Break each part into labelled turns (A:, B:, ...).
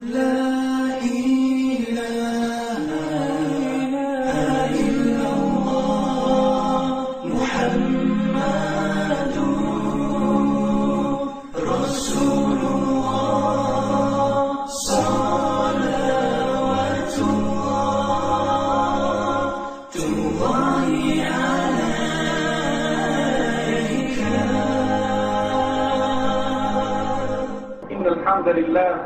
A: لا إله إلا الله محمد رسول الله صلوات الله عليك إن الحمد لله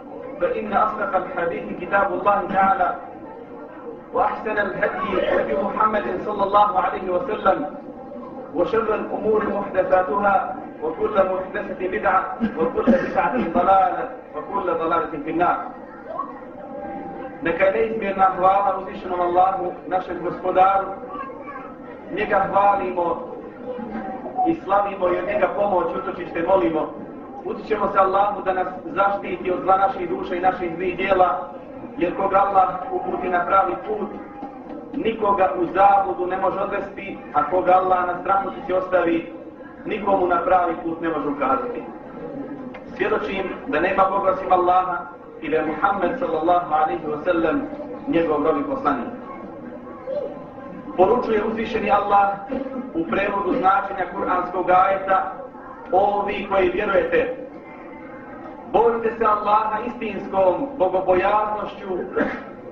A: فإن أصدق الحديث كتاب الله تعالى وأحسن الهدي هدي محمد صلى الله عليه وسلم وشر الأمور محدثاتها وكل محدثة بدعة وكل بدعة ضلالة وكل ضلالة في النار Neka je neizmjerna hvala uzvišenom Allahu, našem gospodaru. Njega hvalimo i slavimo i od njega pomoć, utočište molimo. Utičemo se Allahu da nas zaštiti od zla naših duša i naših zlih dijela, jer koga Allah uputi na pravi put, nikoga u zavodu ne može odvesti, a koga Allah na stranu se ostavi, nikomu na pravi put ne može ukazati. Svjedočim da nema Boga osim Allaha i da je Muhammed sallallahu alaihi wa sallam njegov robi poslanik. Poručuje uzvišeni Allah u prevodu značenja kuranskog ajeta ovi koji vjerujete. Bojite se Allaha istinskom bogobojaznošću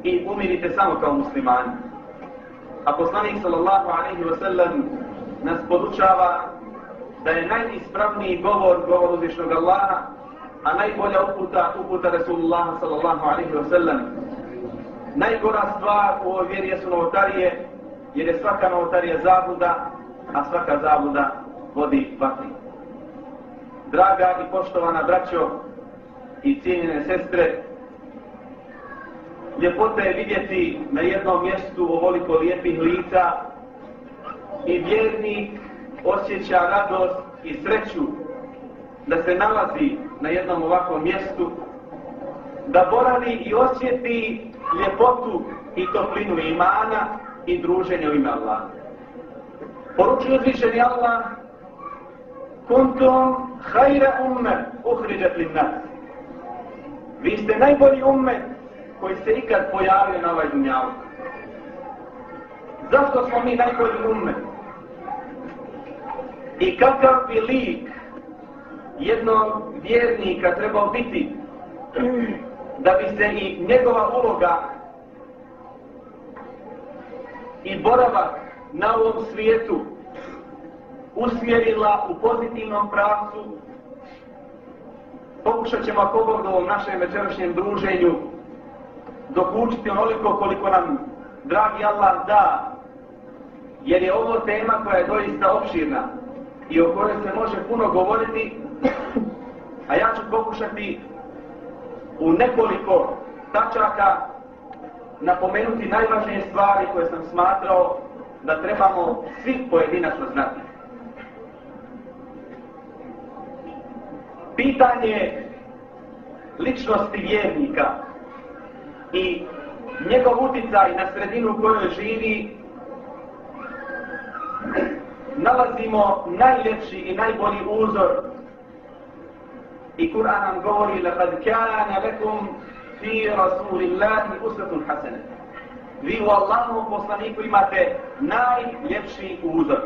A: i umirite samo kao muslimani. A poslanik sallallahu alaihi wa sallam nas podučava da je najispravniji govor govor uzvišnog Allaha a najbolja uputa, uputa Rasulullah sallallahu alaihi wa sallam. Najgora stvar u ovoj vjeri jesu novotarije, jer je svaka novotarija zabuda, a svaka zabuda vodi vatri. Draga i poštovana braćo i cijenjene sestre, ljepota je vidjeti na jednom mjestu ovoliko lijepih lica i vjernik osjeća radost i sreću da se nalazi na jednom ovakvom mjestu, da boravi i osjeti ljepotu i toplinu imana i druženja u ime Allah. Poručuje Allah kuntum hajra umme uhriđat li nas. Vi ste najbolji umme koji se ikad pojavio na ovaj dunjavu. Zašto smo mi najbolji umme? I kakav bi lik jednog vjernika trebao biti da bi se i njegova uloga i boravak na ovom svijetu usmjerila u pozitivnom pravcu pokušat ćemo ako Bog ovom našem večerašnjem druženju dokučiti onoliko koliko nam dragi Allah da jer je ovo tema koja je doista opširna i o kojoj se može puno govoriti a ja ću pokušati u nekoliko tačaka napomenuti najvažnije stvari koje sam smatrao da trebamo svi pojedinačno znati. Pitanje ličnosti vjernika i njegov utjecaj na sredinu u kojoj živi nalazimo najljepši i najbolji uzor i Kur'an nam govori لَقَدْ كَانَ لَكُمْ فِي رَسُولِ اللَّهِ أُسْرَةٌ حَسَنَةٌ Vi u Allahovom poslaniku imate najljepši uzor.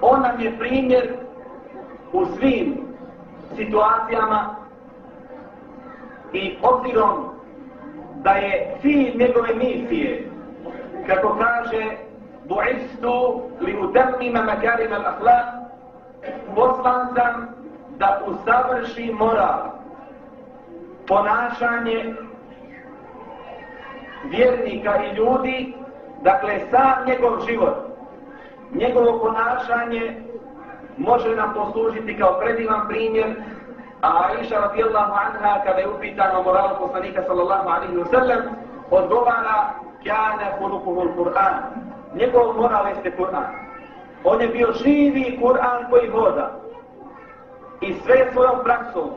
A: On nam je primjer u svim situacijama i obzirom da je cilj njegove misije, kako kaže bu'istu li utemnima makarima al-ahlaq, poslan sam da usavrši moral, ponašanje vjernika i ljudi, dakle sam njegov život, njegovo ponašanje može nam poslužiti kao predivan primjer a Aisha radijallahu anha kada je upitana o moralu poslanika sallallahu alaihi wa sallam odgovara kjane hulukuhu Kur'an. Njegov moral jeste Kur'an. On je bio živi Kur'an koji voda i sve svojom praksom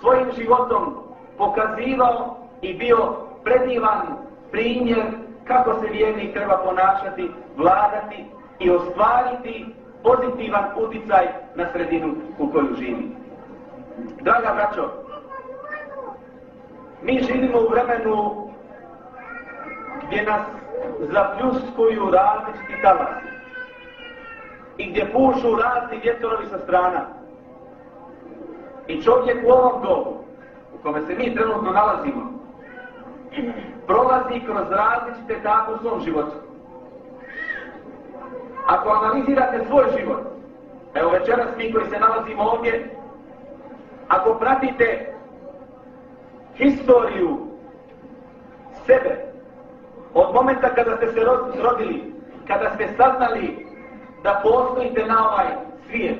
A: svojim životom pokazivao i bio predivan primjer kako se vjernik treba ponašati, vladati i ostvariti pozitivan uticaj na sredinu u koju živi. Draga braćo, mi živimo u vremenu gdje nas zapljuskuju različiti talasi i gdje pušu razni vjetorovi sa strana. I čovjek u ovom dobu, u kome se mi trenutno nalazimo, prolazi kroz različite etape u svom životu. Ako analizirate svoj život, evo večeras mi koji se nalazimo ovdje, ako pratite historiju sebe, od momenta kada ste se rodili, kada ste saznali da postojite na ovaj svijet,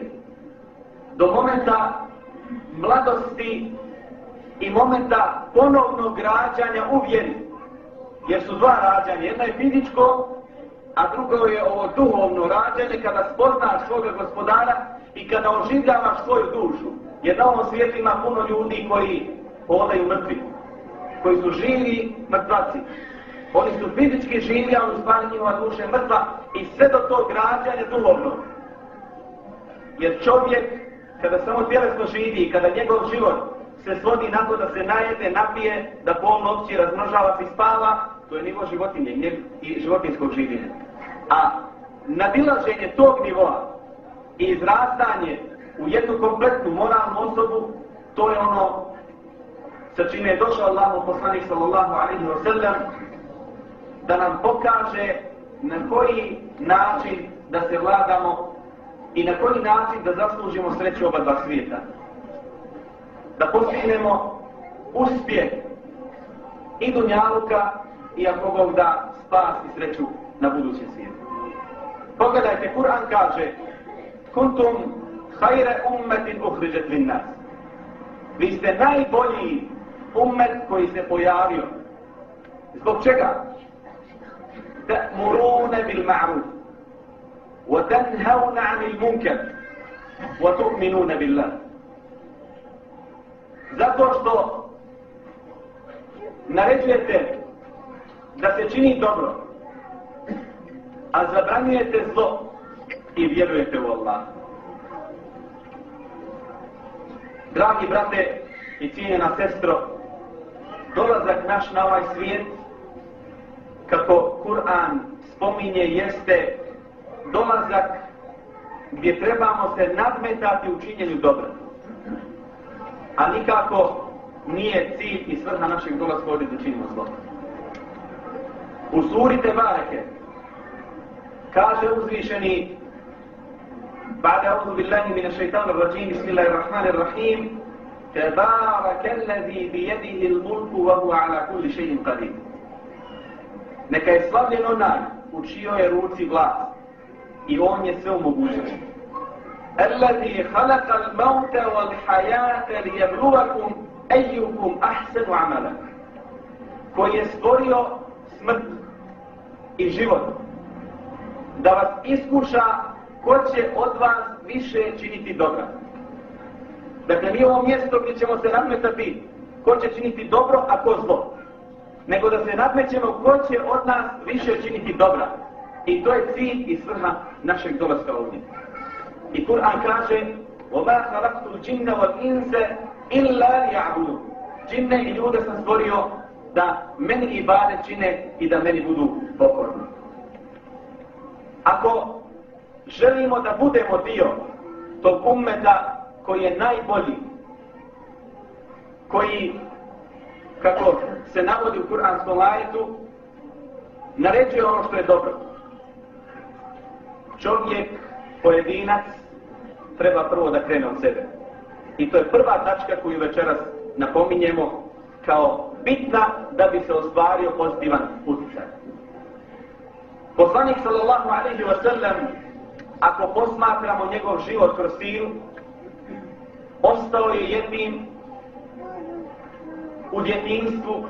A: do momenta mladosti i momenta ponovnog rađanja u vjeri, jer su dva rađanja, jedna je fizičko, a drugo je ovo duhovno rađanje kada spoznaš svoga gospodara i kada oživljavaš svoju dušu. Jer na ovom svijetu ima puno ljudi koji hodaju mrtvi, koji su živi mrtvaci. Oni su fizički živi, ali u stvari njihova duša mrtva i sve do tog rađanja duhovno. Jer čovjek, kada samo tjelesno živi i kada njegov život se svodi na to da se najede, napije, da pol noći razmnožava i spava, to je nivo životinje i životinskog življenja. A nadilaženje tog nivoa i izrastanje u jednu kompletnu moralnu osobu, to je ono sa čime je došao Allah poslanik sallallahu alaihi wa sallam da nam pokaže na koji način da se vladamo i na koji način da zaslužimo sreću oba dva svijeta. Da postignemo uspjeh i dunjaluka i ako Bog da spas i sreću na budućem svijetu. Pogledajte, Kur'an kaže Kuntum hajre ummetin uhriđet vin nas. Vi ste najbolji ummet koji se pojavio. Zbog čega? Ta'muruna bil ma'ruf. Wa tanhauna 'anil munkar. Wa tu'minuna billah. Zato što naređujete da se čini dobro a zabranjujete zlo i vjerujete u Allah Dragi brate i cijenjena sestro, dolazak naš na ovaj svijet, kako Kur'an spominje, jeste dolazak gdje trebamo se nadmetati u činjenju dobra. A nikako nije cilj i svrha našeg dolazka ovdje da činimo zlo. U suri Tebareke kaže uzvišeni بعد أعوذ بالله من الشيطان الرجيم بسم الله الرحمن الرحيم. تبارك الذي بيده الملك وهو على كل شيء قدير. Neka je slavljen onaj u čijoj je ruci vlast i on. الذي خلق الموت والحياة ليبلوكم أيكم أحسن عملا koji je stvorio smrt da vas iskuša ko će od vas više činiti dobra. Dakle, mi ovo mjesto gdje ćemo se nadmetati ko će činiti dobro, a ko zlo. Nego da se nadmećemo ko će od nas više činiti dobra. I to je cilj i svrha našeg dolaska ovdje. I Kur'an kaže وَمَا خَلَقْتُ الْجِنَّ وَالْإِنْسَ إِلَّا لِيَعْبُدُ Džinne i ljude sam stvorio da meni ibade čine i da meni budu pokorni. Ako želimo da budemo dio tog ummeta koji je najbolji, koji kako se navodi u kuranskom ajetu, naređuje ono što je dobro. Čovjek, pojedinac, treba prvo da krene od sebe. I to je prva tačka koju večeras napominjemo kao bitna da bi se ostvario pozitivan utjecaj. Poslanik sallallahu alaihi wa sallam, ako posmatramo njegov život kroz siru, ostao je jednim u djetinstvu,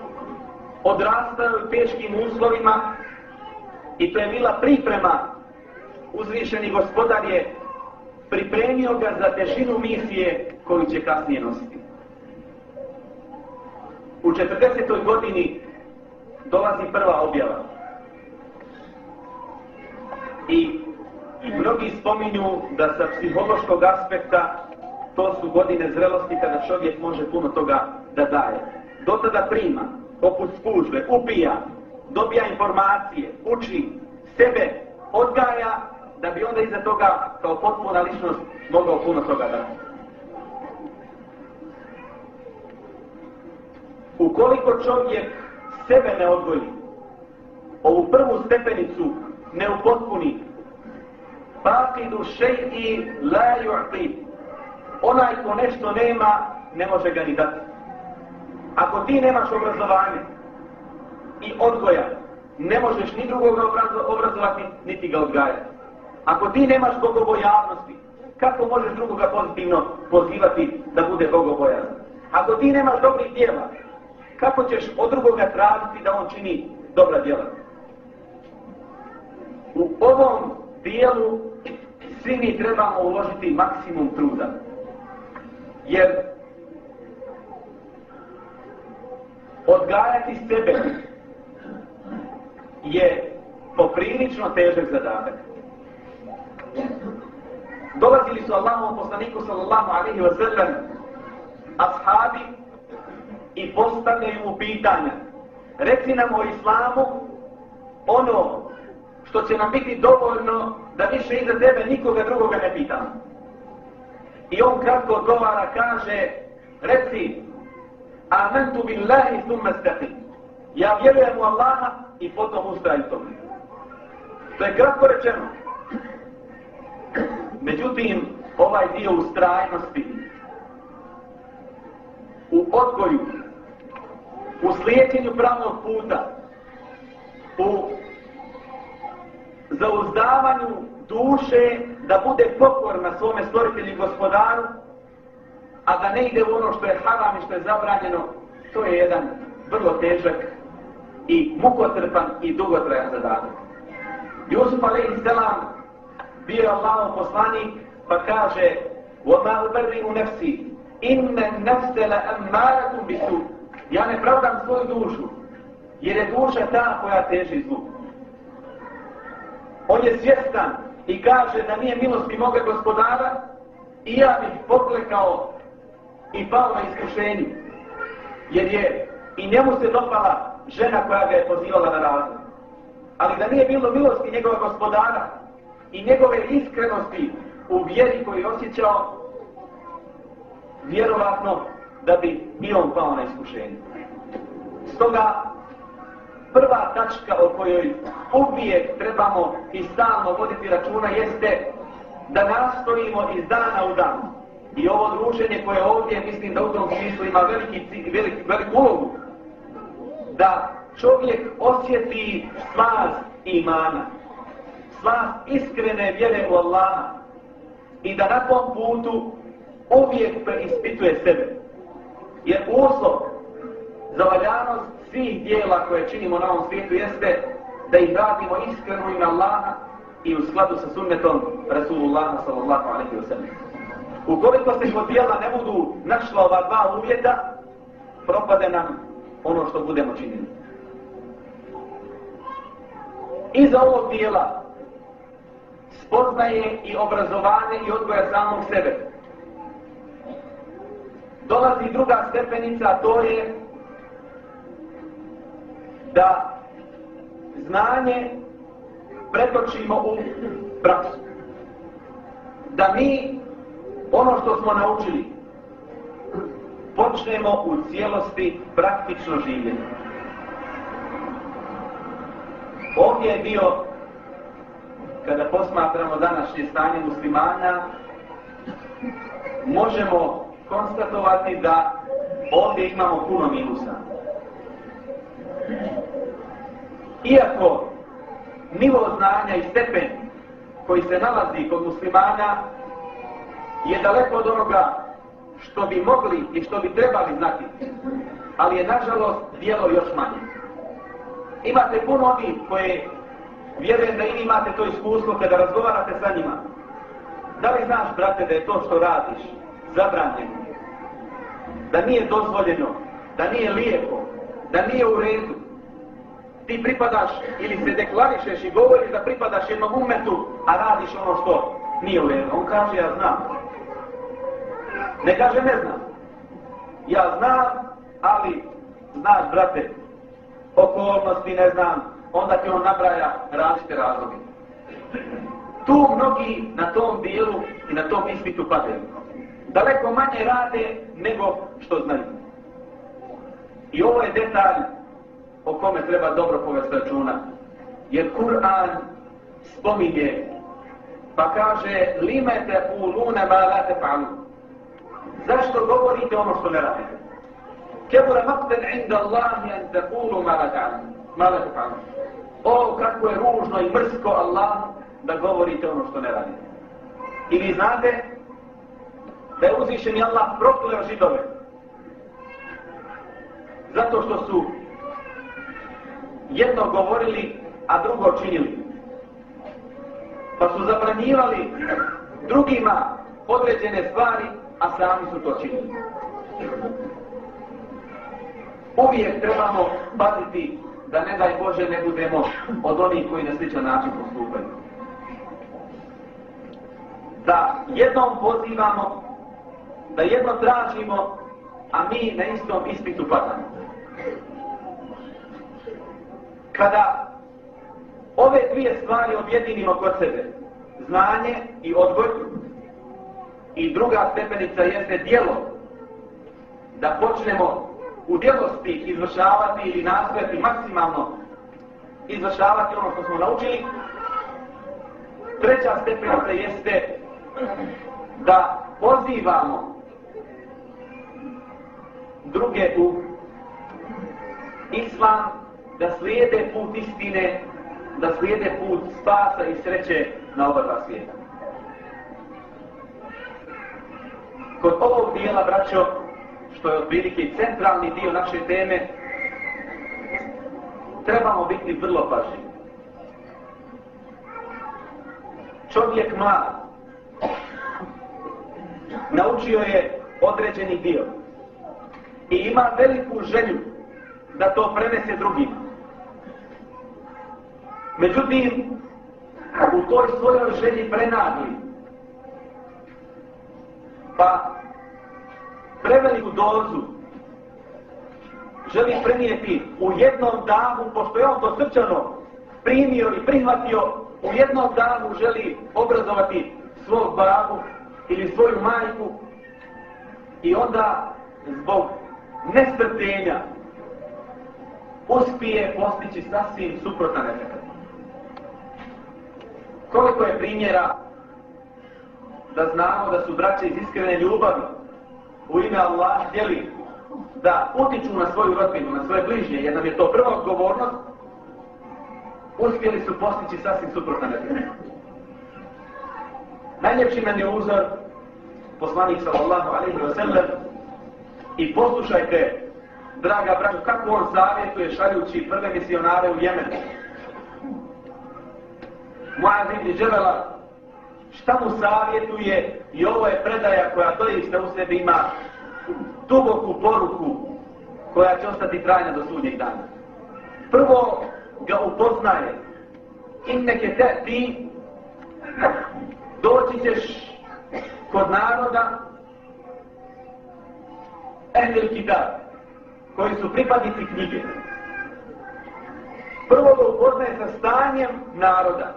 A: odrastao u teškim uslovima i to je bila priprema uzvišeni gospodar je pripremio ga za težinu misije koju će kasnije nositi. U 40. godini dolazi prva objava. I mnogi spominju da sa psihološkog aspekta to su godine zrelosti kada čovjek može puno toga da daje. Do tada prima, poput spužbe, upija, dobija informacije, uči, sebe odgaja, da bi onda iza toga kao potpuna ličnost mogao puno toga dati. Ukoliko čovjek sebe ne odgoji, ovu prvu stepenicu ne upotpuni, faqidu šeji la ju'ti. Onaj ko nešto nema, ne može ga ni dati. Ako ti nemaš obrazovanje i odgoja, ne možeš ni drugog obrazovati, niti ga odgajati. Ako ti nemaš bogobojavnosti, kako možeš drugoga pozitivno pozivati da bude bogobojazan? Ako ti nemaš dobrih djela, kako ćeš od drugoga tražiti da on čini dobra djela? U ovom dijelu svi mi trebamo uložiti maksimum truda. Jer odgajati sebe je poprilično težak zadatak. Dolazili su Allahom poslaniku sallallahu alaihi wa sallam ashabi i postavljaju mu pitanja. Reci nam o islamu ono što će nam biti dovoljno da više iza tebe nikoga drugoga ne pitamo. I on kratko odgovara, kaže, reci, amantu billahi thumma staqim. Ja vjerujem u Allaha i potom ustraju tome. To je kratko rečeno. Međutim, ovaj dio ustrajnosti u odgoju, u slijedjenju pravnog puta, u zauzdavanju duše da bude pokorna svome stvoritelju i gospodaru, a da ne ide u ono što je haram i što je zabranjeno, to je jedan vrlo težak i mukotrpan i dugotrajan zadatak. Jusuf a.s. bio je Allahom poslanik pa kaže وَمَا أُبَرِّهُ نَفْسِي إِنَّ النَّفْسَ لَأَمَّارَةٌ بِسُوء Ja ne pravdam svoju dušu, jer je duša ta koja teži zlu. On je svjestan i kaže da nije milosti moga gospodara i ja bih poklekao i pao na iskušenju. Jer je i njemu se dopala žena koja ga je pozivala na razlog. Ali da nije bilo milosti njegova gospodara i njegove iskrenosti u vjeri koju je osjećao, vjerovatno da bi i on pao na iskušenju. Stoga prva tačka o kojoj uvijek trebamo i stalno voditi računa jeste da nastojimo iz dana u dan. I ovo druženje koje ovdje mislim da u tom smislu ima veliki, velik, veliku ulogu. Da čovjek osjeti slast imana, slast iskrene vjere u Allaha i da na tom putu uvijek preispituje sebe. Jer uslov za valjanost svih dijela koje činimo na ovom svijetu jeste da ih radimo iskreno ime Allaha i u skladu sa sunnetom Rasulullaha sallallahu alaihi wa sallam. Ukoliko se kod dijela ne budu našla ova dva uvjeta, propade nam ono što budemo činili. Iza ovog dijela spoznaje i obrazovanje i odgoja samog sebe. Dolazi druga stepenica, to je da znanje pretočimo u praksu. Da mi ono što smo naučili počnemo u cijelosti praktično živjeti. Ovdje je bio, kada posmatramo današnje stanje muslimana, možemo konstatovati da ovdje imamo puno minusa. Iako nivo znanja i stepen koji se nalazi kod muslimana je daleko od onoga što bi mogli i što bi trebali znati, ali je nažalost dijelo još manje. Imate puno onih koje vjerujem da imate to iskustvo kada razgovarate sa njima. Da li znaš, brate, da je to što radiš zabranjeno? Da nije dozvoljeno? Da nije lijepo? Da nije u redu? Ti pripadaš ili se deklarišeš i govoriš da pripadaš jednom umetu, a radiš ono što nije u redu. On kaže, ja znam. Ne kaže, ne znam. Ja znam, ali znaš, brate, okolnosti, ne znam, onda ti on nabraja različite razloge. Tu mnogi na tom dijelu i na tom ispitu padaju. Daleko manje rade nego što znaju. I ovo je detalj o kome treba dobro povesti računa. Jer Kur'an spominje pa kaže limete u lune ma la. Zašto govorite ono što ne radite? Kebura makten inda Allahi taqulu ma la Ma la. O, kako je ružno i mrsko Allah da govorite ono što ne radite. I vi znate da je uzvišeni Allah prokleo židove. Zato što su jedno govorili, a drugo činili. Pa su zabranjivali drugima određene stvari, a sami su to činili. Uvijek trebamo paziti da ne daj Bože ne budemo od onih koji na sličan način postupaju. Da jednom pozivamo, da jedno tražimo, a mi na istom ispitu padamo. Kada ove dvije stvari objedinimo kod sebe, znanje i odgoj, i druga stepenica jeste djelo, da počnemo u djelosti izvršavati ili nastojati maksimalno izvršavati ono što smo naučili. Treća stepenica jeste da pozivamo druge u islam, da slijede put istine, da slijede put spasa i sreće na oba dva svijeta. Kod ovog dijela, braćo, što je otprilike centralni dio naše teme, trebamo biti vrlo pažljivi. Čovjek mlad naučio je određeni dio i ima veliku želju da to prenese drugima. Međutim, u toj svojoj želji prenagli, pa preveliku dozu želi prenijeti u jednom danu, pošto je on to srčano primio i prihvatio, u jednom danu želi obrazovati svog babu ili svoju majku i onda zbog nestrpljenja uspije postići sasvim suprotan efekt. Koliko je primjera da znamo da su braće iz iskrene ljubavi u ime Allah htjeli da utiču na svoju rodbinu, na svoje bližnje, jer nam je to prva odgovornost, uspjeli su postići sasvim suprotno efekt. Najljepši nam je uzor poslanik sallallahu alaihi wa sallam i poslušajte, draga braćo, kako on savjetuje šaljući prve misionare u Jemenu. Muaz ibn Džebela šta mu savjetuje i ovo je predaja koja doista u sebi ima duboku poruku koja će ostati trajna do sudnjeg dana. Prvo ga upoznaje inneke te ti doći ćeš kod naroda ehlil kitab koji su pripadnici knjige. Prvo ga upoznaje sa stanjem naroda.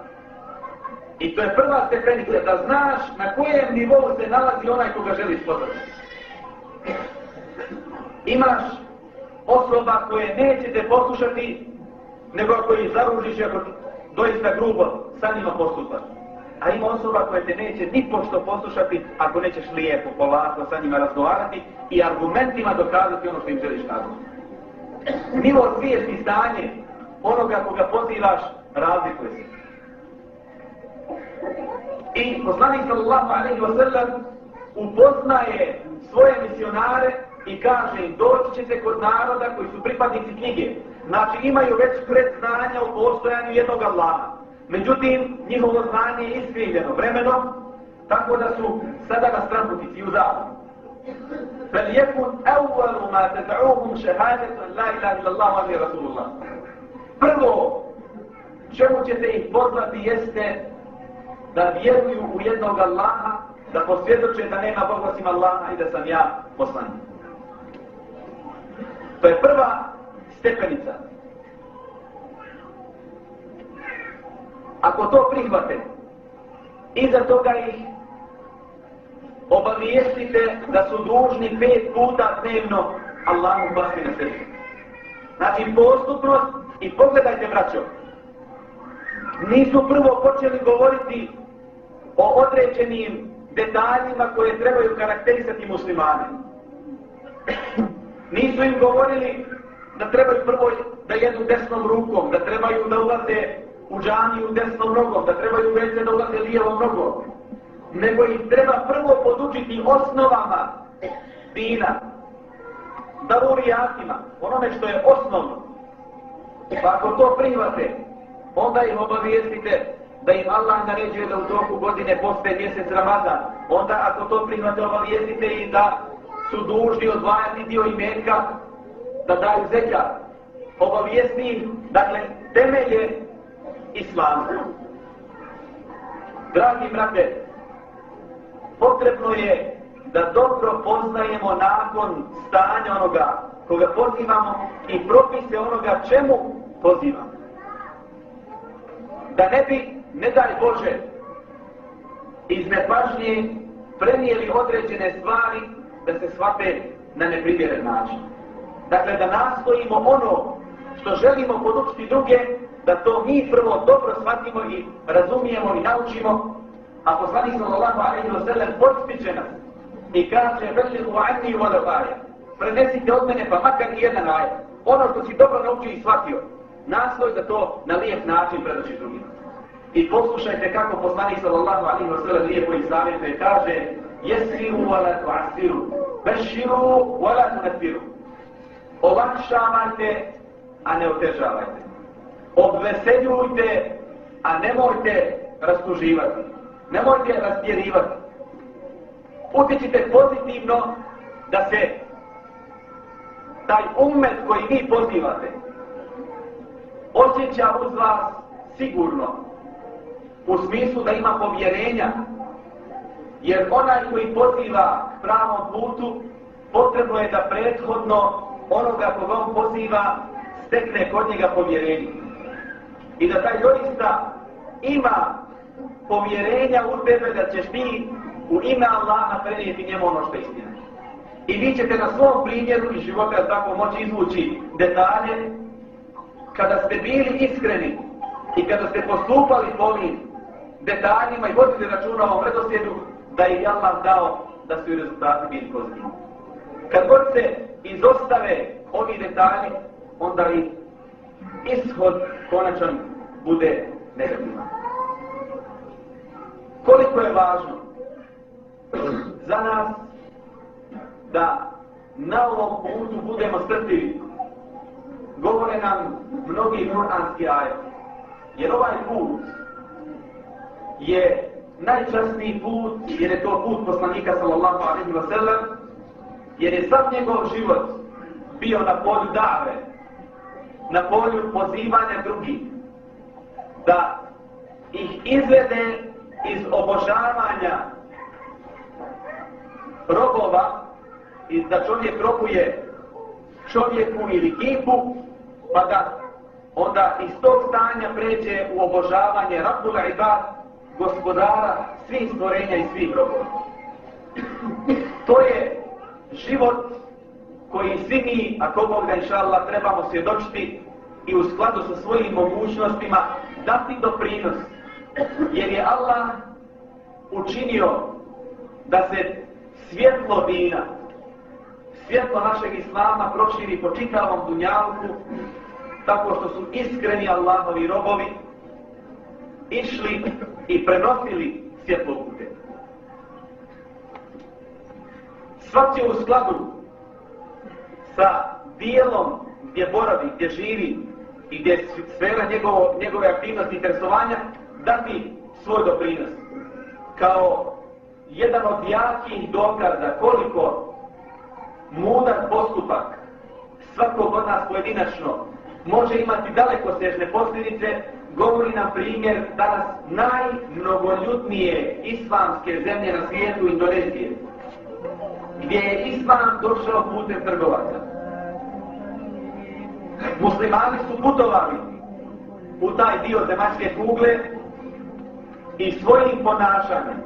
A: I to je prva stepenica, da znaš na kojem nivou se nalazi onaj koga želi spoznati. Imaš osoba koje neće te poslušati, nego ako ih zaružiš, ako doista grubo sa njima postupaš. A ima osoba koja te neće ni pošto poslušati ako nećeš lijepo, polako sa njima razgovarati i argumentima dokazati ono što im želiš kazati. Nivo svijesti stanje onoga koga pozivaš razlikuje se. I poslanik sallallahu alaihi wa sallam upoznaje svoje misionare i kaže im doći ćete kod naroda koji su pripadnici knjige. Znači imaju već predznanja u postojanju jednog Allaha. Međutim, njihovo znanje je iskrivljeno vremenom, tako da su sada na stranputici u zapadu. فليكن أول ما تدعوهم شهادة أن لا إله إلا الله وأني رسول الله. Prvo, čemu ćete ih pozvati jeste da vjeruju u jednog Allaha, da posvjedoče da nema Boga osim Allaha i da sam ja poslanik. To je prva stepenica. Ako to prihvate, iza toga ih obavijestite da su dužni pet puta dnevno Allahu pasti na srcu. Znači postupnost i pogledajte braćo. Nisu prvo počeli govoriti o određenim detaljima koje trebaju karakterisati muslimane. Nisu im govorili da trebaju prvo da jedu desnom rukom, da trebaju da ulaze u džaniju desnom nogom, da trebaju veće da ulaze lijevom nogom. Nego ih treba prvo podučiti osnovama dina, darurijatima, onome što je osnovno. Pa ako to prihvate, onda ih obavijestite da im Allah naređuje da u toku godine postoje mjesec Ramazan. Onda ako to prihvate, obavijestite i da su dužni odvajati dio imetka da daju zeća. Obavijesti im, dakle, temelje islama. Dragi brate, potrebno je da dobro poznajemo nakon stanja onoga koga pozivamo i propise onoga čemu pozivamo. Da ne bi, ne daj Bože, iz nepažnje prenijeli određene stvari da se shvate na neprimjeren način. Dakle, da nastojimo ono što želimo podučiti druge, da to mi prvo dobro shvatimo i razumijemo i naučimo, a poslanik sallallahu alaihi wa sallam nas i kaže veli u anni u Prenesite od mene pa makar i jedan ajet. Ono što si dobro naučio i shvatio, nasloj da to na lijep način predoći drugima. I poslušajte kako poslanik sallallahu alaihi wa sallam lijepo i savjetuje kaže jesiru wa la tu'asiru, beširu wa la tunasiru. Olakšavajte, a ne otežavajte. Obveseljujte, a nemojte rastuživati. Nemojte rastjerivati. Utječite pozitivno da se taj umet koji vi pozivate osjeća uz vas sigurno u smislu da ima povjerenja jer onaj koji poziva pravom putu potrebno je da prethodno onoga koga on poziva stekne kod njega povjerenje i da taj doista ima povjerenja u tebe da ćeš ti u ime Allaha prenijeti njemu ono što je istina. I vi ćete na svom primjeru i života tako moći izvući detalje kada ste bili iskreni i kada ste postupali po ovim detaljima i vodili računa o redoslijedu da je Allah dao da su i rezultati bili pozitivni. Kad god se izostave ovi detalji, onda i ishod konačan bude negativan. Koliko je važno za nas da na ovom putu budemo strpljivi. Govore nam mnogi kuranski ajati. Jer ovaj put je najčasniji put, jer je to put poslanika sallallahu alaihi wa sallam, jer je sam njegov život bio na polju dave, na polju pozivanja drugih, da ih izvede iz obožavanja robova i da čovjek robuje čovjeku ili kipu, pa da onda iz tog stanja pređe u obožavanje Rabbula i gospodara svih stvorenja i svih robova. To je život koji svi mi, ako Bog da inša Allah, trebamo svjedočiti i u skladu sa svojim mogućnostima dati doprinos. Jer je Allah učinio da se svjetlo dina, svjetlo našeg Islama proširi po čitavom dunjalku, tako što su iskreni Allahovi robovi išli i prenosili svjetlo pute. Svak će u skladu sa dijelom gdje boravi, gdje živi i gdje je sfera njegovo, njegove aktivnosti i interesovanja dati svoj doprinos. Kao jedan od jakih dokaza koliko mudar postupak svakog od nas pojedinačno može imati daleko sežne posljedice, govori nam primjer danas najmnogoljutnije islamske zemlje na svijetu Indonezije, gdje je islam došao putem trgovaca. Muslimani su putovali u taj dio zemaljske kugle i svojim ponašanjem,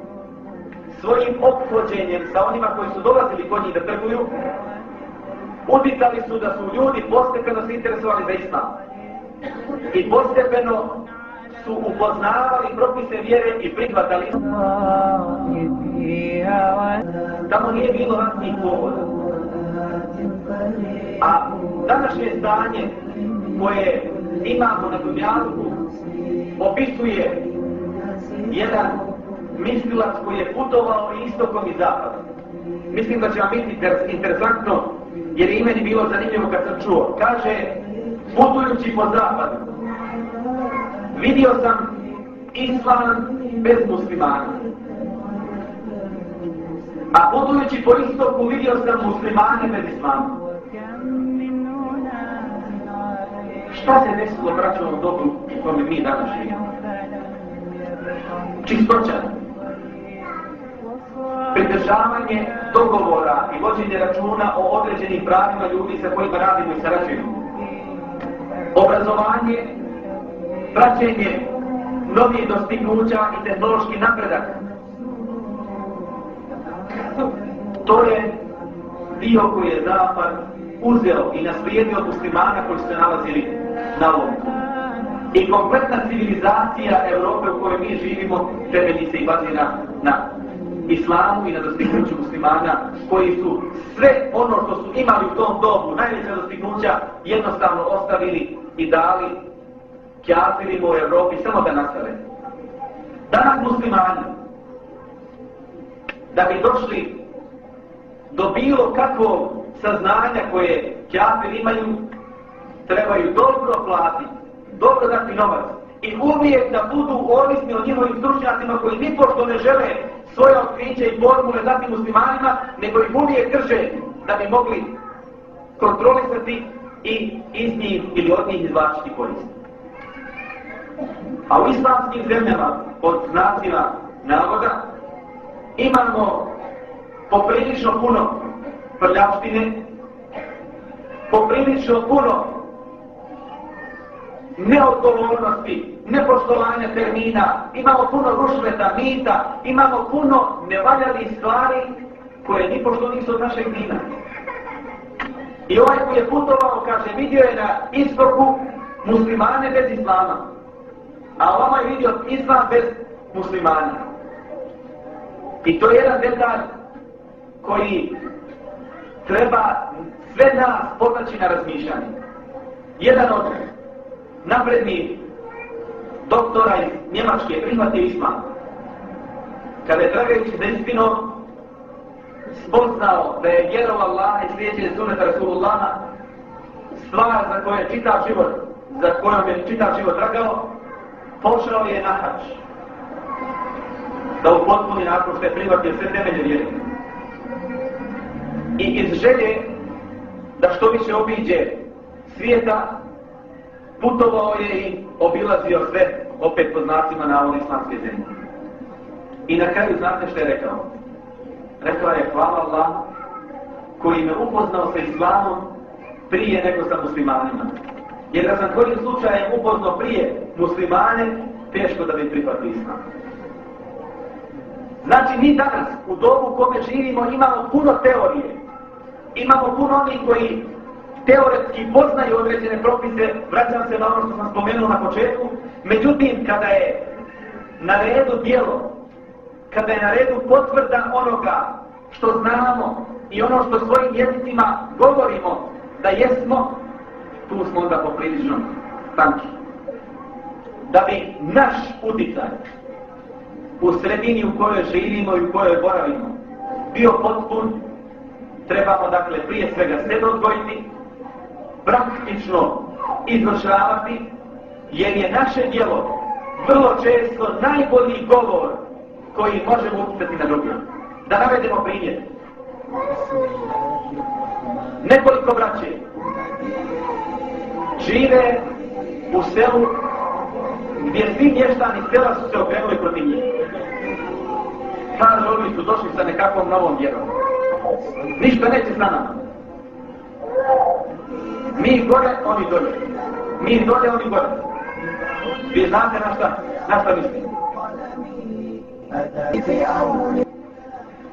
A: svojim ophođenjem sa onima koji su dolazili kod njih da trguju, utjecali su da su ljudi postepeno se interesovali za islam. I postepeno su upoznavali propise vjere i prihvatali. Tamo nije bilo ratnih povoda. A današnje stanje koje imamo na Dunjaluku opisuje jedan mislilac koji je putovao istokom i zapadom. Mislim da će vam biti interesantno jer je i meni bilo zanimljivo kad sam čuo. Kaže, putujući po zapadu, vidio sam islam bez muslimana. A putujući po istoku vidio sam muslimane bez islama. Šta se desilo braćovom dobu u kome mi danas živimo? Čistoća. Pridržavanje dogovora i vođenje računa o određenim pravima ljudi sa kojima radimo i sarađujemo. Obrazovanje, praćenje novih dostignuća i tehnološki napredak. To je dio koji je zapad uzeo i naslijedio od muslimana koji se nalazili na ovom I kompletna civilizacija Europe u kojoj mi živimo temelji se i bazira na islamu i na dostignuću muslimana koji su sve ono što su imali u tom dobu, najveća dostignuća, jednostavno ostavili i dali kjafirima u Europi samo da nastave. Danas muslimani, da bi došli do bilo kakvog saznanja koje kjafir imaju, trebaju dobro platiti, dobro dati novac i uvijek da budu ovisni o njihovim stručnjacima koji nipošto ne žele svoje otkriće i formule dati muslimanima, nego ih uvijek drže da bi mogli kontrolisati i iz njih ili od njih izvlačiti korist. A u islamskim zemljama, pod znacima navoda, imamo poprilično puno prljavštine, poprilično puno neodgovornosti, nepoštovanja termina, imamo puno rušveta, mita, imamo puno nevaljali stvari koje nipošto nisu od našeg dina. I ovaj koji je putovao, kaže, vidio je na istoku muslimane bez islama. A ovaj je vidio islam bez muslimana. I to je jedan detalj koji treba sve nas potaći na razmišljanje. Jedan od naprednih doktora iz Njemačke prihvatio islam. Kada je tragajući za istinom spoznao da je vjerov Allah i slijedeće suneta Rasulullaha stvar za koje je čitav život, za kojom je čitav život tragao, pošao je na hač. Da upotpuni nakon što je prihvatio sve temelje vjere. I iz želje da što više obiđe svijeta, putovao je i obilazio sve, opet po znacima na ovoj islamske zemlje. I na kraju znate što je rekao? Rekao je hvala Allah koji me upoznao sa islamom prije nego sa muslimanima. Jer da sam kojim slučajem upoznao prije muslimane, teško da bi prihvatio islam. Znači mi danas u dobu u kome živimo imamo puno teorije, imamo puno onih koji teoretski poznaju određene propise, vraćam se na ono što sam spomenuo na početku, međutim kada je na redu dijelo, kada je na redu potvrda onoga što znamo i ono što svojim jezicima govorimo da jesmo, tu smo onda poprilično tanki. Da bi naš uticaj u sredini u kojoj živimo i u kojoj boravimo bio potpun, trebamo dakle prije svega sebe odgojiti, praktično izvršavati, jer je naše djelo vrlo često najbolji govor koji možemo utjecati na druge. Da navedemo primjer. Nekoliko braće žive u selu gdje svi mještani sela su se okrenuli protiv njih. Kažu, ovi su došli sa nekakvom novom vjerom. Ništa neće sa nama. Mi gore, oni dolje. Mi dolje, oni gore. Vi znate na šta, na šta mislim.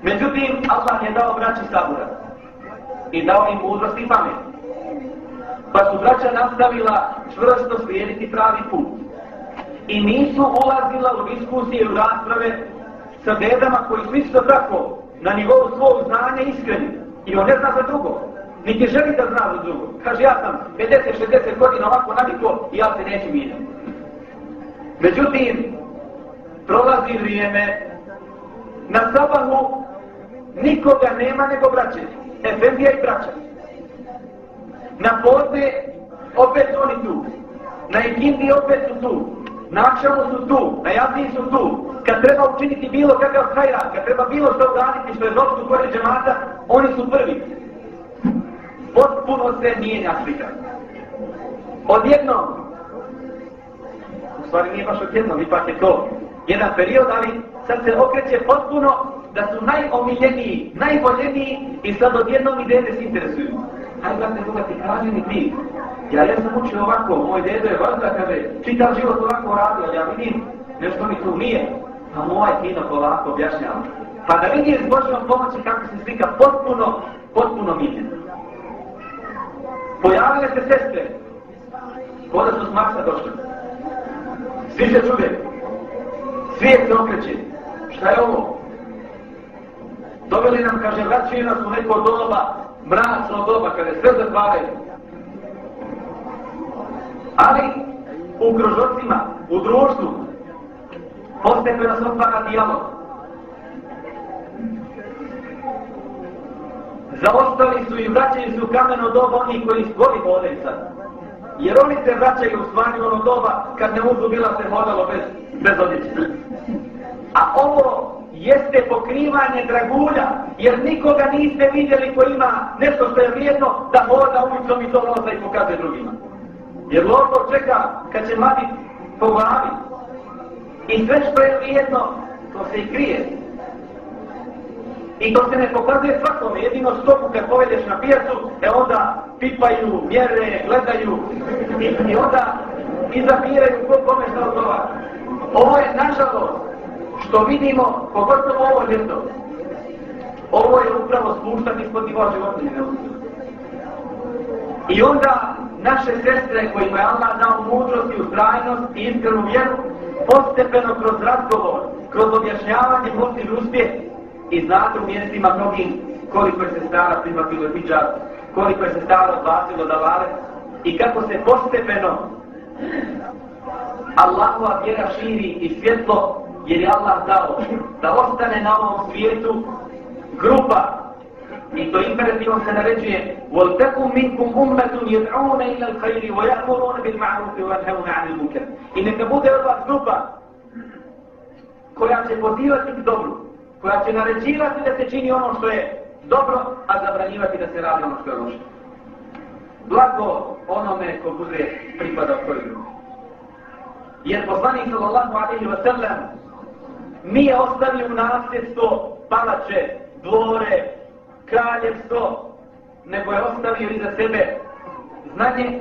A: Međutim, Allah je dao braći sabura i dao im mudrost i pamet. Pa su braća nastavila čvrsto slijediti pravi put. I nisu ulazila u diskusije i u rasprave sa dedama koji su isto tako na nivou svog znanja iskreni. I on ne zna za drugo. Niti želi da zna za drugo. Kaže, ja sam 50-60 godina ovako naviko i ja se neću vidjeti. Međutim, prolazi vrijeme, na sabahu nikoga nema nego braće. Efendija i braća. Na podne opet oni tu. Na ikindi opet su tu. Na akšamu su tu. Na jaziji su tu. Kad treba učiniti bilo kakav hajra, kad treba bilo što uraditi što je došlo u kore džemata, oni su prvi. Potpuno se mijenja slika. Odjednom, u stvari nije baš odjednom, ipak je to jedan period, ali sad se okreće potpuno da su najomiljeniji, najvoljeniji i sad odjednom ideje ne interesuju. Hajde, brate, Boga ti. Ja, ja sam učio ovako, moj dedo je vazda kaže, čitav život ovako radio, ja vidim, nešto mi tu nije. Pa moj fino polako objašnjava. Pa da vidi s Božjom pomoći kako se slika potpuno, potpuno mijenjena. Pojavile se sestre, koda su s Marsa došli. Svi se čude. Svijet se okreće. Šta je ovo? Doveli nam, kaže, vraćaju nas u neko doba, mračno doba, kada sve zatvaraju. Ali, u krožocima, u društvu, postepeno se otvara dijalog. Zaostali su i vraćaju se u kameno doba oni koji voli vode sad. Jer oni se vraćaju u stvari ono doba kad ne uzu bila se hodalo bez, bez odjeće. A ovo jeste pokrivanje dragulja, jer nikoga niste vidjeli ko ima nešto što je vrijedno da hoda ulicom i to nosa i pokaže drugima. Jer lopov čeka kad će mati po glavi. I sve što je vrijedno, to se i krije. I to se ne pokazuje svakome, jedino stopu kad povedeš na pijacu, e onda pipaju, mjere, gledaju i, i onda izabiraju ko kome šta odgovara. Ovo je nažalost što vidimo, pogotovo ovo ljeto, ovo je upravo spuštan ispod nivoa životinje. I onda naše sestre kojima je Allah dao mudrost i ustrajnost i iskrenu vjeru, postepeno kroz razgovor, kroz objašnjavanje postigli uspjeh i znate u mjestima mnogim koliko je se stara prihvatilo hijab, koliko je se stara odbacilo da vale i kako se postepeno Allahova vjera širi i svjetlo jer je Allah dao da ostane na ovom svijetu grupa i to imperativom se naređuje وَلْتَكُمْ مِنْكُمْ أُمَّةٌ يَدْعُونَ إِلَى الْخَيْرِ وَيَأْمُرُونَ بِالْمَعْرُوفِ وَيَنْهَوْنَ عَنِ الْمُنكَرِ I neka bude ova grupa koja će pozivati k dobru, koja će naređivati da se čini ono što je dobro, a zabranjivati da se radi ono što je loše. Blago onome ko bude pripadao toj grupi. Jer poslanik sallallahu alaihi wa sallam nije ostavio u nasljedstvo palače, dvore, kraljevstvo, nego je ostavio iza sebe znanje,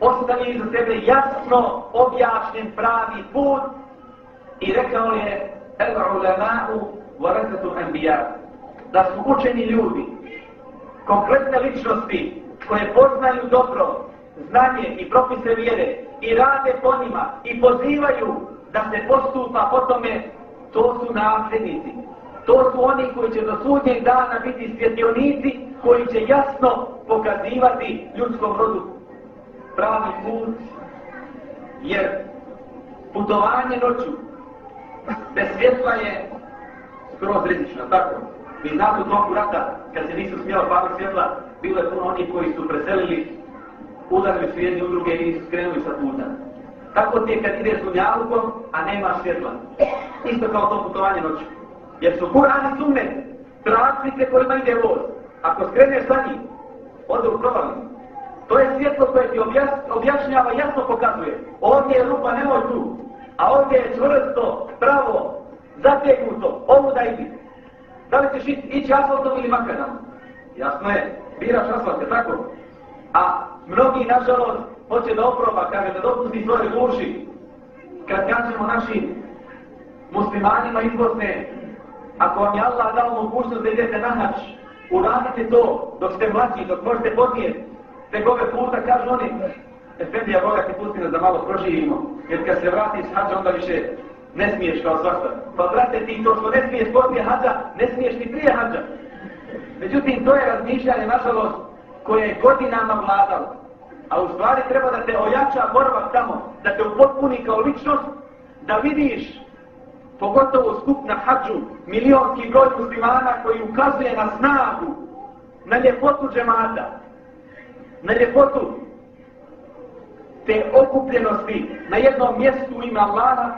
A: ostavio iza sebe jasno objašnjen pravi put i rekao je el ulama'u wa anbiya. Da su učeni ljudi kompletne ličnosti koje poznaju dobro, znanje i propise vjere i rade po njima i pozivaju da se postupa po tome, to su nasljednici. To su oni koji će do sudnjeg dana biti svjetionici koji će jasno pokazivati ljudskom rodu pravi put, jer putovanje noću bez svjetla je skroz rizično, tako? Vi znate u toku rata, kad se nisu smjela pali svjetla, bilo je puno onih koji su preselili, udarili su jedni u druge i skrenuli sa puta. Tako ti je kad ideš dunjalukom, a nema svjetla. Isto kao to putovanje noću. Jer su Kur'an i Sunnet, travnice kojima ide voz. Ako skreneš sa njim, ode u provali. To je svjetlo koje ti objašnjava, jasno pokazuje. Ovdje je rupa, nemoj tu. A ovdje je čvrsto, pravo, zategnuto, ovu da idi. Da li ćeš ići asfaltom ili makadom? Jasno je, biraš asfalt, je tako? A mnogi, nažalost, hoće da oproba, kaže da dopusti svoje duši. Kad kažemo našim muslimanima iz Bosne, ako vam je Allah dao mogućnost da idete na hač, uradite to dok ste mlađi, dok možete podnijeti. Tek ove puta kažu oni, Efendija Boga ti pusti nas da malo proživimo, jer kad se vrati s hađa onda više ne smiješ kao svašta. Pa brate ti to što ne smiješ poslije hađa, ne smiješ ni prije hađa. Međutim, to je razmišljanje, nažalost, koje je godinama vladalo. A u stvari treba da te ojača boravak tamo, da te upotpuni kao ličnost, da vidiš, pogotovo skup na hađu, milionski broj muslimana koji ukazuje na snagu, na ljepotu džemata, na ljepotu te okupljenosti na jednom mjestu ima Allaha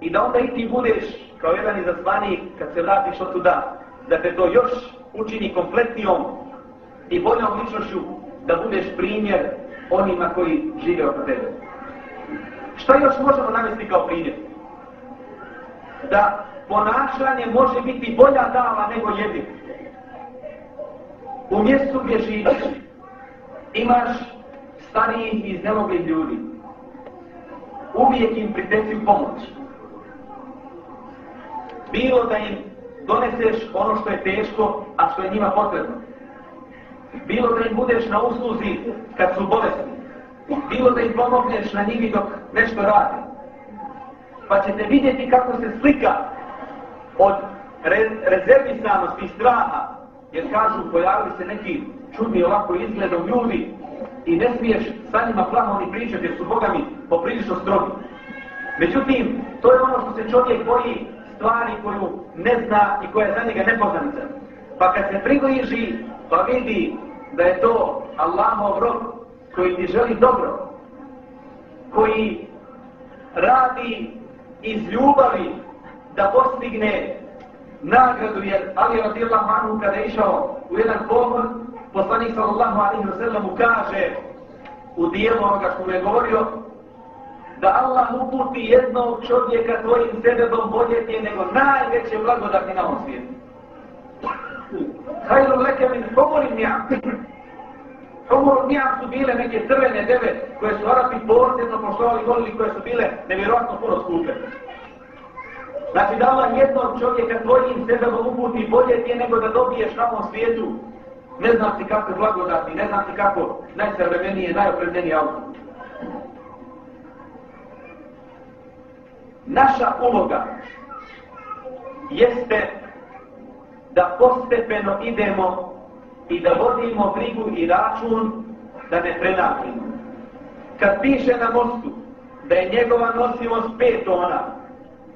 A: i da onda i ti budeš kao jedan izaslanik kad se vratiš od tuda, da te to još učini kompletnijom i boljom ličnošću da budeš primjer onima koji žive oko tebe. Šta još možemo navesti kao primjer? Da ponašanje može biti bolja dava nego jezik. U mjestu gdje živiš imaš starijih i iznemoglih ljudi. Uvijek im priteci pomoć. Bilo da im doneseš ono što je teško, a što je njima potrebno. Bilo da im budeš na usluzi kad su bolesni. Bilo da im pomogneš na njimi dok nešto radi. Pa ćete vidjeti kako se slika od re rezervisanosti i straha, jer kažu pojavili se neki čudni ovako izgledom ljudi i ne smiješ sa njima plano ni pričati jer su bogami poprilično strogi. Međutim, to je ono što se čovjek boji stvari koju ne zna i koja je za njega nepoznanica. Pa kad se približi, pa vidi da je to Allahov rob koji ti želi dobro, koji radi iz ljubavi da postigne nagradu, jer Ali radijallahu anhu kada je išao u jedan pohod, poslanik sallallahu alaihi wa sallam kaže u dijelu onoga što je govorio, da Allah uputi jednog čovjeka tvojim sebebom bolje nego najveće blagodati na ovom svijetu. Hajru leke min humorim nijam. Humor nijam su bile neke crvene deve koje su Arapi posebno poštovali volili koje su bile nevjerojatno puno skupe. Znači da Allah jednog čovjeka tvojim sebebom uputi bolje ti je nego da dobiješ na ovom svijetu ne znam ti kako blagodati, ne znam ti kako najsavremenije, najopremljenije auto. Naša uloga jeste da postepeno idemo i da vodimo brigu i račun da ne prenapimo. Kad piše na mostu da je njegova nosivost 5 tona,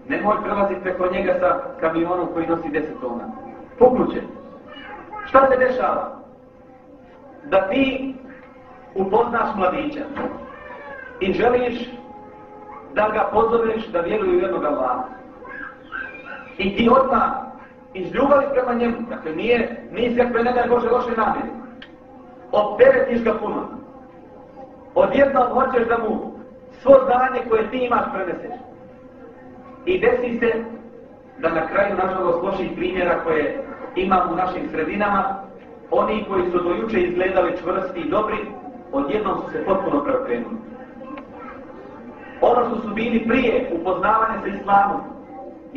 A: nemoj prelaziti preko njega sa kamionom koji nosi 10 tona. Puknuće. Šta se dešava? Da ti upoznaš mladića i želiš da ga pozoveš da vjeruje u jednog Allaha. I ti odmah iz ljubavi prema njemu, dakle nije, nisi kakve ne daj Bože loše namjeri, opteretiš ga puno. Odjednom hoćeš da mu svo znanje koje ti imaš preneseš. I desi se da na kraju, nažalost, loših primjera koje imamo u našim sredinama, oni koji su dojuče izgledali čvrsti i dobri, odjednom su se potpuno preokrenuli. Ono što su bili prije upoznavanje sa islamom,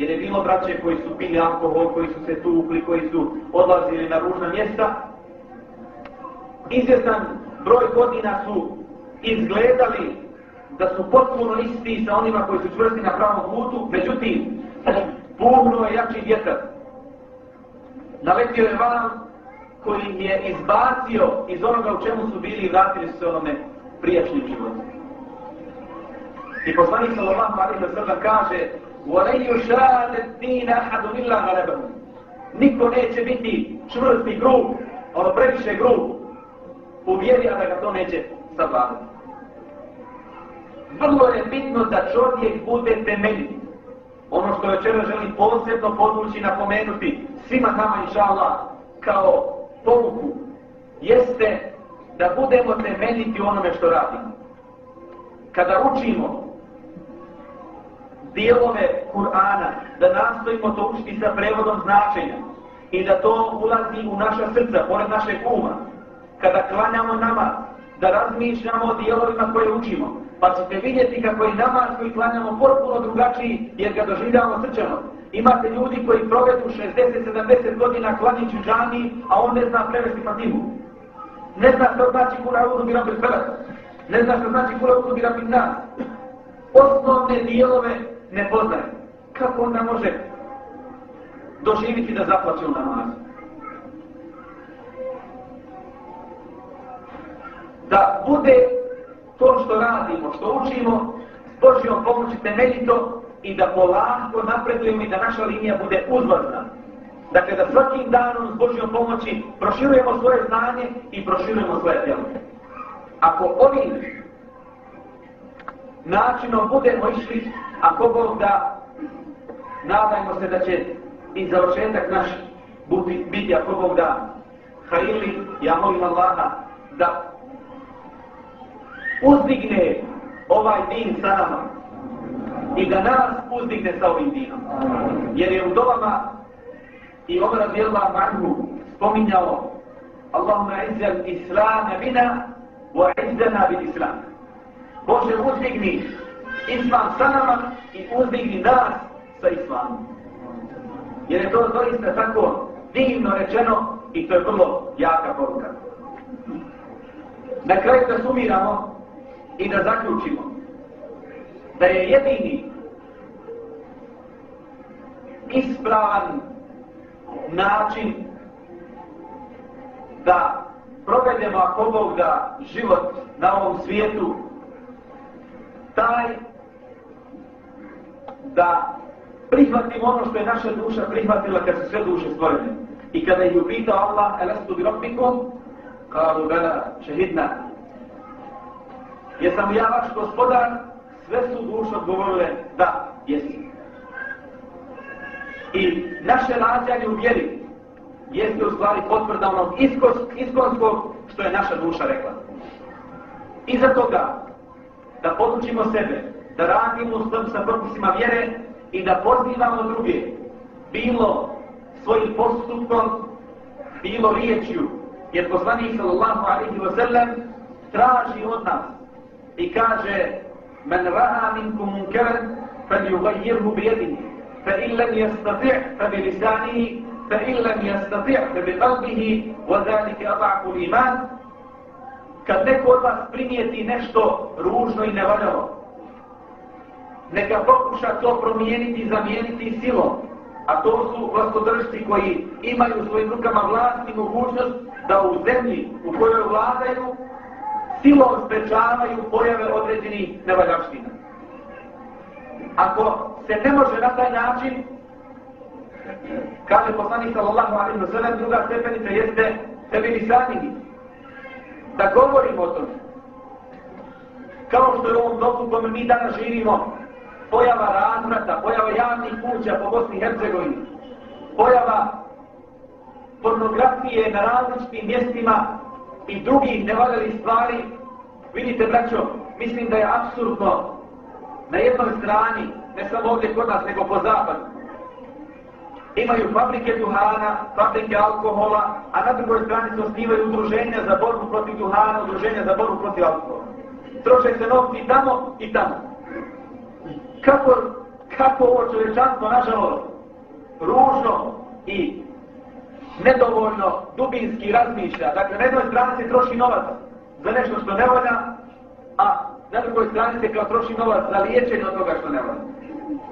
A: jer je bilo braće koji su pili alkohol, koji su se tukli, koji su odlazili na ružna mjesta, izvjestan broj godina su izgledali da su potpuno isti sa onima koji su čvrsti na pravom putu, međutim, puhnuo je jači vjetar. Naletio je val koji je izbacio iz onoga u čemu su bili i vratili se onome prijašnjem životu. I poslanik sallallahu alaihi wa sallam kaže وَلَنْ يُشَادَ الدِّينَ أَحَدٌ إِلَّا غَلَبَهُ Niko neće biti čvrsti grub, ono previše grub, u vjeri, a da ga to neće savladati. Vrlo je bitno da čovjek bude temeljit. Ono što večera želim posebno podvući napomenuti svima nama inša Allah kao povuku jeste da budemo temeljiti u onome što radimo. Kada učimo dijelove Kur'ana, da nastojimo to učiti sa prevodom značenja i da to ulazi u naša srca, pored naše kuma. Kada klanjamo nama, da razmišljamo o dijelovima koje učimo, pa ćete vidjeti kako je namaz koji klanjamo potpuno drugačiji jer ga doživljavamo srčano. Imate ljudi koji provedu 60-70 godina klanjići u džami, a on ne zna prevesti Fatimu. Ne zna što znači kura udu bi rabbi Ne zna što znači kura udu bi rabbi nas. Osnovne dijelove ne poznaje. Kako onda može doživiti da zaplaće u namazu? Da bude to što radimo, što učimo, s Božijom pomoći temeljito i da polako napredujemo i da naša linija bude uzlazna. Dakle, da svakim danom s Božijom pomoći proširujemo svoje znanje i proširujemo svoje tijelo. Ako ovim načinom budemo išli, ako Bog da, nadajmo se da će i završetak naš biti, biti ako Bog da. Hajili, ja molim Allaha da uzdigne ovaj din sa nama i da nas uzdigne sa ovim dinom. Jer je u dobama i Omer radijallahu anhu spominjao Allahumma izzal islama bina wa izzana bil islam. Bože uzdigni islam sa nama i uzdigni nas sa islamom. Jer je to doista tako divno rečeno i to je vrlo jaka poruka. Na kraju da sumiramo i da zaključimo da je jedini ispravan način da provedemo ako Bog da život na ovom svijetu taj da prihvatimo ono što je naša duša prihvatila kad su sve duše stvorene. I kada ih upitao Allah, elestu bi rabbikom, kalu bela šehidna, Jesam ja vaš gospodar? Sve su duše odgovorile da, jesi. I naše rađanje u vjeri jeste u stvari potvrda onog iskonskog što je naša duša rekla. Iza toga da podučimo sebe, da radimo u skladu sa propisima vjere i da pozivamo druge, bilo svojim postupkom, bilo riječju, jer poslanik sallallahu alaihi wa sallam traži od nas i kaže men ra'a minkum munkaran falyughayyirhu bi yadihi fa lam yastati' fa bi lisanihi fa in lam kad neko od vas primijeti nešto ružno i nevaljalo neka pokuša to promijeniti i zamijeniti silom a to su vlastodržci koji imaju u svojim rukama vlast i mogućnost da u zemlji u kojoj vladaju silom sprečavaju pojave određenih nevaljaština. Ako se ne može na taj način, kaže poslanik sallallahu alaihi wa sallam, druga stepenica jeste sebi lisanini. Da govorimo o tome. Kao što je u ovom dobu kome mi danas živimo, pojava razvrata, pojava javnih kuća po Bosni i Hercegovini, pojava pornografije na različitim mjestima i drugih nevaljali stvari, vidite, braćo, mislim da je absurdno na jednoj strani, ne samo ovdje kod nas, nego po zapadu, imaju fabrike duhana, fabrike alkohola, a na drugoj strani se osnivaju udruženja za borbu protiv duhana, udruženja za borbu protiv alkohola. Troše se novci tamo i tamo. Kako, kako ovo čovječanstvo, nažalost, ružno i nedovoljno dubinski razmišlja. Dakle, na jednoj strani se troši novac za nešto što ne volja, a na drugoj strani se kao troši novac za liječenje od toga što ne volja.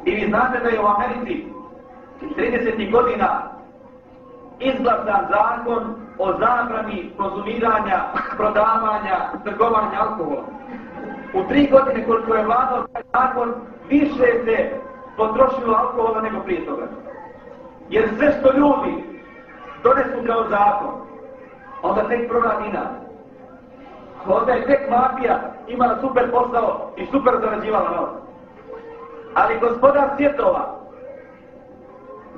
A: I vi znate da je u Americi 30. godina izglasan zakon o zabrani konzumiranja, prodavanja, trgovanja alkohola. U tri godine koliko je vladao taj zakon, više se potrošilo alkohola nego prije toga. Jer sve što ljudi donesu kao zakon, onda tek proradi nas. Onda je tek mafija imala super posao i super zarađivala novac. Ali gospodar svjetova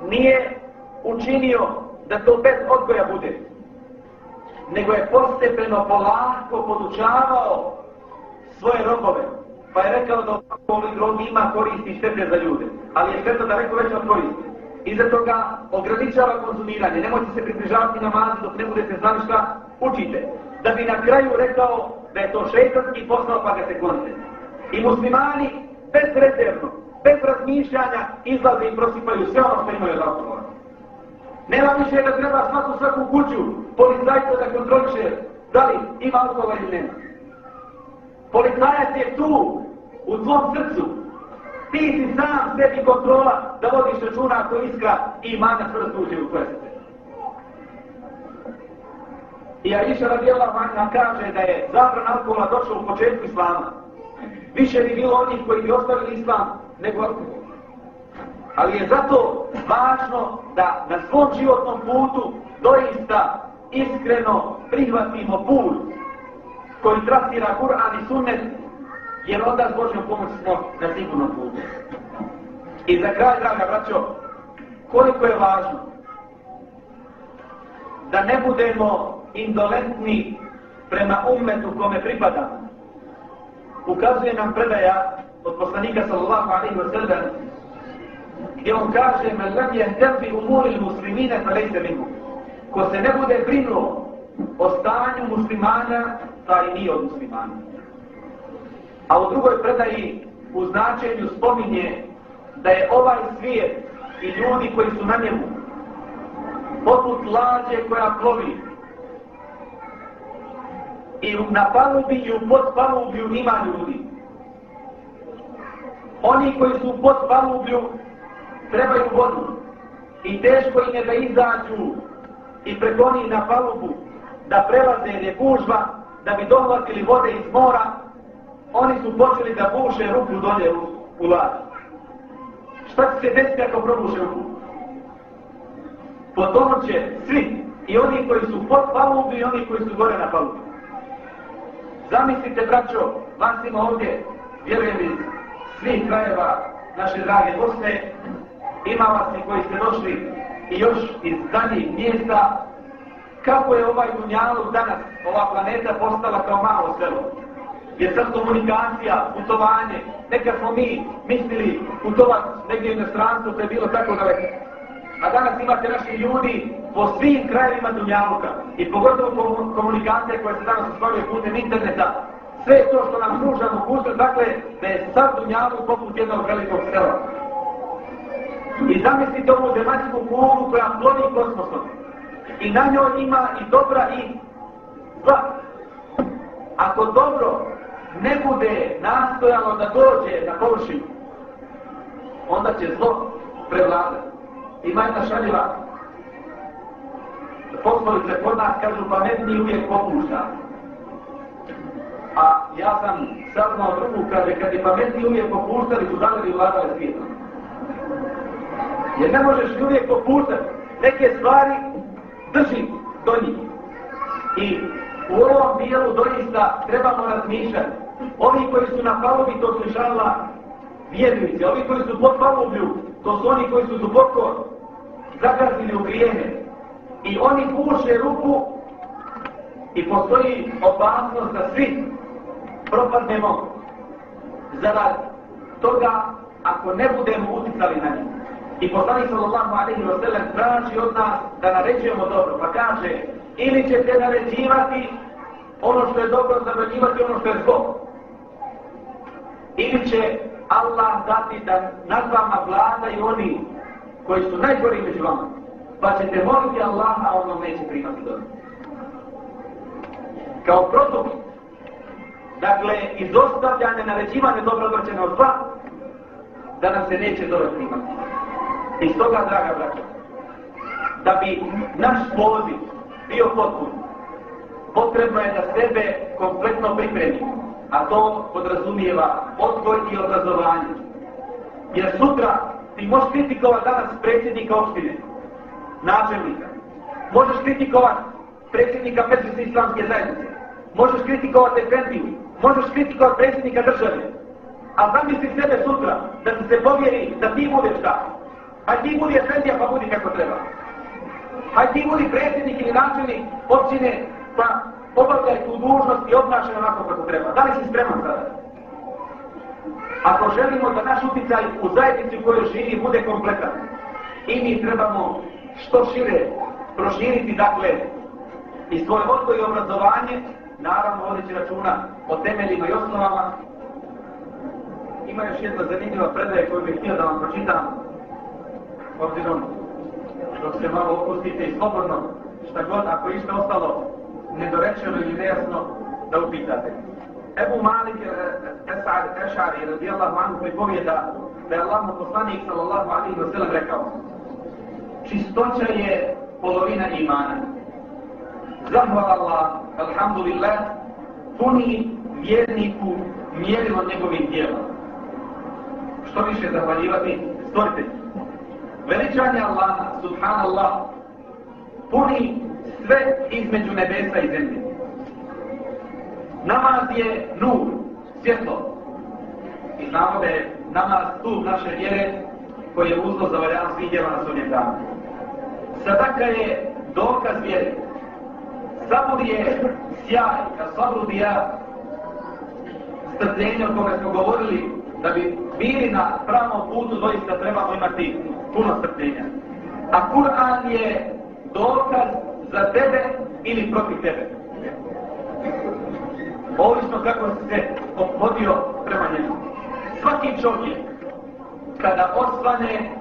A: nije učinio da to bez odgoja bude. Nego je postepeno polako podučavao svoje robove. Pa je rekao da ovakvom drogi ima koristi štete za ljude. Ali je da rekao već od koristi. Iza toga ograničava konzumiranje. Nemojte se približavati namazu dok ne budete znali šta učite. Da bi na kraju rekao da je to šeitanski posao pa ga se klonite. I muslimani bezrezervno, bez razmišljanja izlaze i prosipaju sve ono što imaju alkohola. Nema više da treba svaku svaku kuću policajca da kontroliše da li ima alkohola ili nema. Policajac je tu, u tvom srcu. Ti si sam sebi kontrola da vodiš računa ako iskra i mana smrt uđe u tvoje. I Aisha radijallahu anha kaže da je zabran alkohola došao u početku islama. Više bi bilo onih koji bi ostavili islam nego. Ali je zato važno da na svom životnom putu doista iskreno prihvatimo put koji trasira Kur'an i Sunnet, jer onda s Božjom pomoći smo na sigurnom putu. I za kraj, draga braćo, koliko je važno da ne budemo indolentni prema ummetu kome pripadamo. Ukazuje nam predaja od poslanika sallallahu alaihi wa sallam gdje on kaže men lam jehdem bi umuri muslimine lejse minhu. Ko se ne bude brinuo o stanju muslimana, taj nije od muslimana. A u drugoj predaji u značenju spominje da je ovaj svijet i ljudi koji su na njemu poput lađe koja plovi i na palubi i u podpalublju ima ljudi. Oni koji su u podpalublju trebaju vodu i teško im je da izađu i preko na palubu da prelaze je gužva da bi dohvatili vode iz mora oni su počeli da buše ruku dolje u, u lad. Šta će se desiti ako probuše ruku? Potonut će svi i oni koji su pod palubu i oni koji su gore na palubu. Zamislite, braćo, vas ima ovdje, vjerujem iz svih krajeva naše drage Bosne, ima vas i koji ste došli i još iz daljih mjesta, kako je ovaj Dunjaluk danas, ova planeta postala kao malo selo. Je sad komunikacija, putovanje, nekad smo mi mislili putovat negdje u inostranstvu, to je bilo tako daleko. A danas imate naši ljudi po svim krajevima Dunjaluka i pogotovo komunikacije koje se danas ostvaruje putem interneta. Sve to što nam pruža mogućnost, dakle, da je sad Dunjaluk poput jednog velikog sela. I zamislite ovu zemaljsku kulu koja plovi kosmosom. I na njoj ima i dobra i zla. Ako dobro ne bude nastojalo da dođe na površinu, onda će zlo prevladati. Ima jedna šaljiva poslovice kod nas kažu pametni uvijek popušta. Ja sam saznao drugu, kaže, kad je pametni uvijek popuštali, su zavili vladale svijetom. Jer ne možeš uvijek popuštati. Neke stvari drži do njih. I u ovom dijelu doista trebamo razmišljati. Ovi koji su na palubi, to su žala vjernici. Ovi koji su pod palublju, to su oni koji su duboko zagazili u vrijeme. I oni puše ruku i postoji opasnost da svi propadnemo zarad toga ako ne budemo uticali na njih. I poslanik sallallahu alaihi wa sallam traži od nas da naređujemo dobro, pa kaže ili ćete naređivati ono što je dobro, zabranjivati ono što je zlo. Ili će Allah dati da nad vama i oni koji su najgori među vama. pa ćete moliti Allaha, a on vam neće primati dobro. Kao produkt, dakle, izostavljanje, naređivanje dobro od zla, da nam se neće dobro primati. I stoga, draga braća, da bi naš poziv bio potpun, potrebno je da sebe kompletno pripremimo, a to podrazumijeva odgoj i obrazovanje. Jer sutra ti možeš kritikovati danas predsjednika opštine, načelnika. Možeš kritikovati predsjednika Petrinske islamske zajednice. Možeš kritikovati Efendiju. Možeš kritikovati predsjednika države. A zamisli sebe sutra, da ti se povjeri da ti budeš šta. A ti budi Efendija pa budi kako treba. A ti budi predsjednik ili načelnik općine pa obavljaj tu dužnost i obnašaj onako kako treba. Da li si spreman sada? Ako želimo da naš utjecaj u zajednici u kojoj živi bude kompletan, i mi trebamo što šire proširiti, dakle, i svoje odgoj i obrazovanje, naravno vodeći računa o temeljima i osnovama. Ima još jedna zanimljiva predaja koju bih htio da vam pročitam, obzirom dok se malo opustite i slobodno, šta god, ako je išto ostalo nedorečeno ili nejasno, da upitate. Ebu Malik Esad Ešari radijallahu anhu pripovijeda da je Allah poslanik sallallahu alaihi wa sallam rekao čistoća je polovina imana. Zahvala Allah, alhamdulillah, puni vjerniku mjerilo njegovih djela. Što više zahvaljivati? Stvorite. Veličanje Allaha, subhanallah, puni sve između nebesa i zemlje. Namaz je nur, svjetlo. I znamo da je namaz stup naše vjere koji je uzlo za valjan svih djela na sudnjem danu. Sadaka je dokaz vjere. Sabur je sjaj, ka sabru bija strpljenje o kome smo govorili, da bi bili na pravom putu doista trebamo imati puno strpljenja. A Kur'an je dokaz za tebe ili protiv tebe. Ovisno kako si se opodio prema njemu. Svaki čovjek kada osvane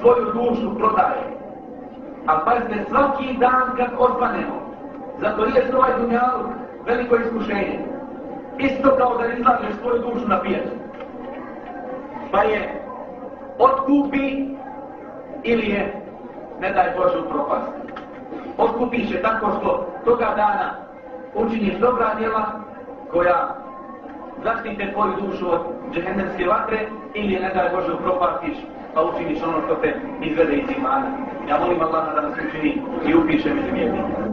A: svoju dušu prodaje. A pazite, svaki dan kad osvanemo, zato je ovaj dunjaluk veliko iskušenje. Isto kao da izlažeš svoju dušu na pijacu. Pa je otkupi ili je, ne daj Bože, u propast. Otkupiš je tako što toga dana učiniš dobra djela koja zaštite tvoju dušu od džehennemske vatre ili ne daj Bože upropastiš pa učiniš ono što te izvede iz imana. Ja molim Allah da nas učini i upiše među vjernika.